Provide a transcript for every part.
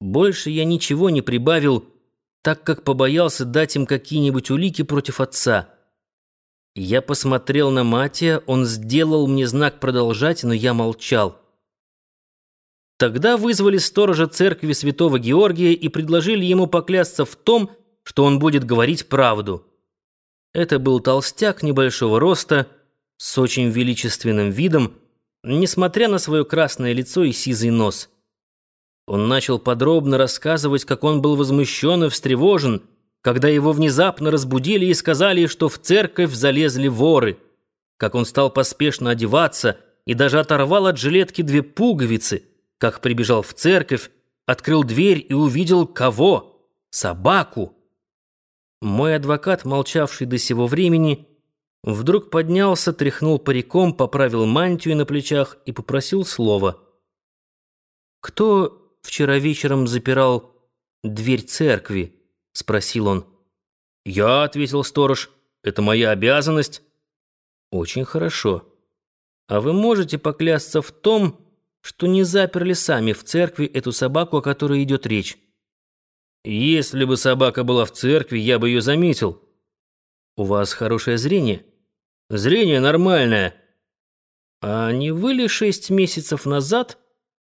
Больше я ничего не прибавил, так как побоялся дать им какие-нибудь улики против отца. Я посмотрел на Матия, он сделал мне знак продолжать, но я молчал. Тогда вызвали сторожа церкви святого Георгия и предложили ему поклясться в том, что он будет говорить правду. Это был толстяк небольшого роста, с очень величественным видом, несмотря на свое красное лицо и сизый нос. Он начал подробно рассказывать, как он был возмущен и встревожен, когда его внезапно разбудили и сказали, что в церковь залезли воры, как он стал поспешно одеваться и даже оторвал от жилетки две пуговицы, как прибежал в церковь, открыл дверь и увидел кого? Собаку. Мой адвокат, молчавший до сего времени, вдруг поднялся, тряхнул париком, поправил мантию на плечах и попросил слова. «Кто вчера вечером запирал дверь церкви?» — спросил он. «Я», — ответил сторож, — «это моя обязанность». «Очень хорошо. А вы можете поклясться в том, что не заперли сами в церкви эту собаку, о которой идет речь?» «Если бы собака была в церкви, я бы ее заметил». «У вас хорошее зрение?» «Зрение нормальное». «А не вы ли шесть месяцев назад...»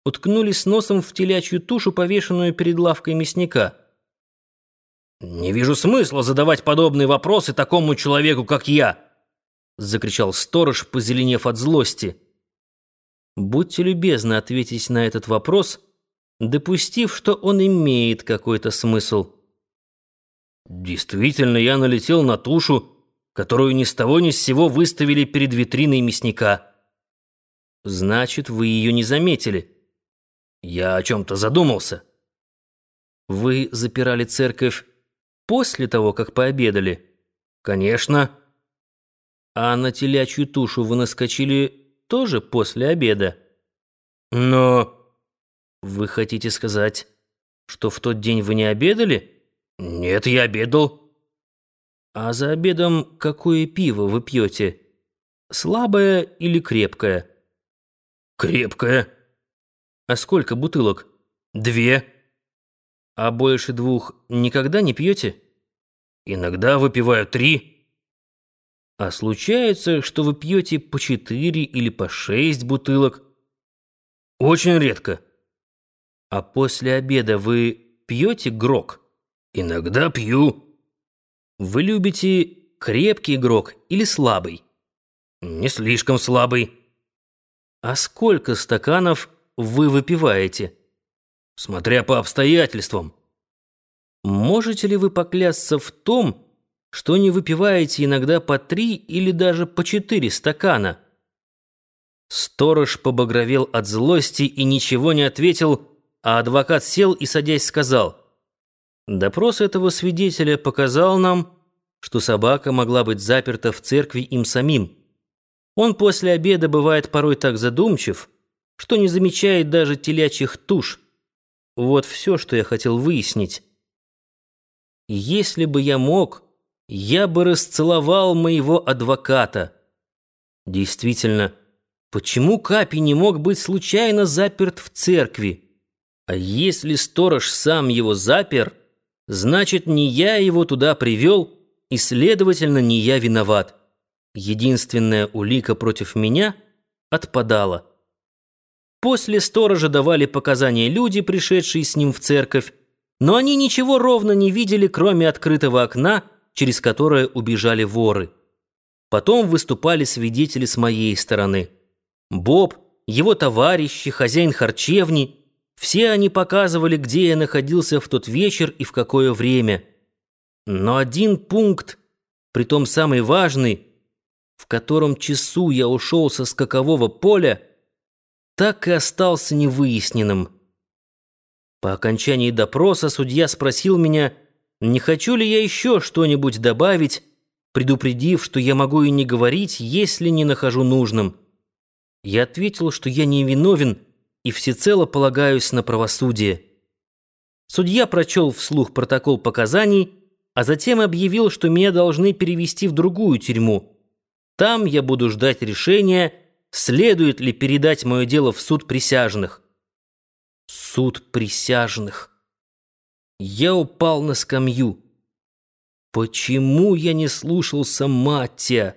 уткнулись носом в телячью тушу, повешенную перед лавкой мясника. «Не вижу смысла задавать подобные вопросы такому человеку, как я!» — закричал сторож, позеленев от злости. «Будьте любезны ответить на этот вопрос, допустив, что он имеет какой-то смысл». «Действительно, я налетел на тушу, которую ни с того ни с сего выставили перед витриной мясника». «Значит, вы ее не заметили». Я о чем-то задумался. Вы запирали церковь после того, как пообедали? Конечно. А на телячью тушу вы наскочили тоже после обеда? Но... Вы хотите сказать, что в тот день вы не обедали? Нет, я обедал. А за обедом какое пиво вы пьете? Слабое или крепкое? Крепкое. А сколько бутылок? Две. А больше двух никогда не пьете? Иногда выпиваю три. А случается, что вы пьете по четыре или по шесть бутылок? Очень редко. А после обеда вы пьете грок? Иногда пью. Вы любите крепкий грок или слабый? Не слишком слабый. А сколько стаканов вы выпиваете? Смотря по обстоятельствам. Можете ли вы поклясться в том, что не выпиваете иногда по три или даже по четыре стакана? Сторож побагровел от злости и ничего не ответил, а адвокат сел и, садясь, сказал, «Допрос этого свидетеля показал нам, что собака могла быть заперта в церкви им самим. Он после обеда бывает порой так задумчив, что не замечает даже телячьих туш. Вот все, что я хотел выяснить. Если бы я мог, я бы расцеловал моего адвоката. Действительно, почему Капи не мог быть случайно заперт в церкви? А если сторож сам его запер, значит, не я его туда привел, и, следовательно, не я виноват. Единственная улика против меня отпадала. После сторожа давали показания люди, пришедшие с ним в церковь, но они ничего ровно не видели, кроме открытого окна, через которое убежали воры. Потом выступали свидетели с моей стороны. Боб, его товарищи, хозяин харчевни — все они показывали, где я находился в тот вечер и в какое время. Но один пункт, притом самый важный, в котором часу я ушел со скакового поля — так и остался невыясненным. По окончании допроса судья спросил меня, не хочу ли я еще что-нибудь добавить, предупредив, что я могу и не говорить, если не нахожу нужным. Я ответил, что я не виновен и всецело полагаюсь на правосудие. Судья прочел вслух протокол показаний, а затем объявил, что меня должны перевести в другую тюрьму. Там я буду ждать решения, следует ли передать мое дело в суд присяжных. Суд присяжных. Я упал на скамью. Почему я не слушался Маттия?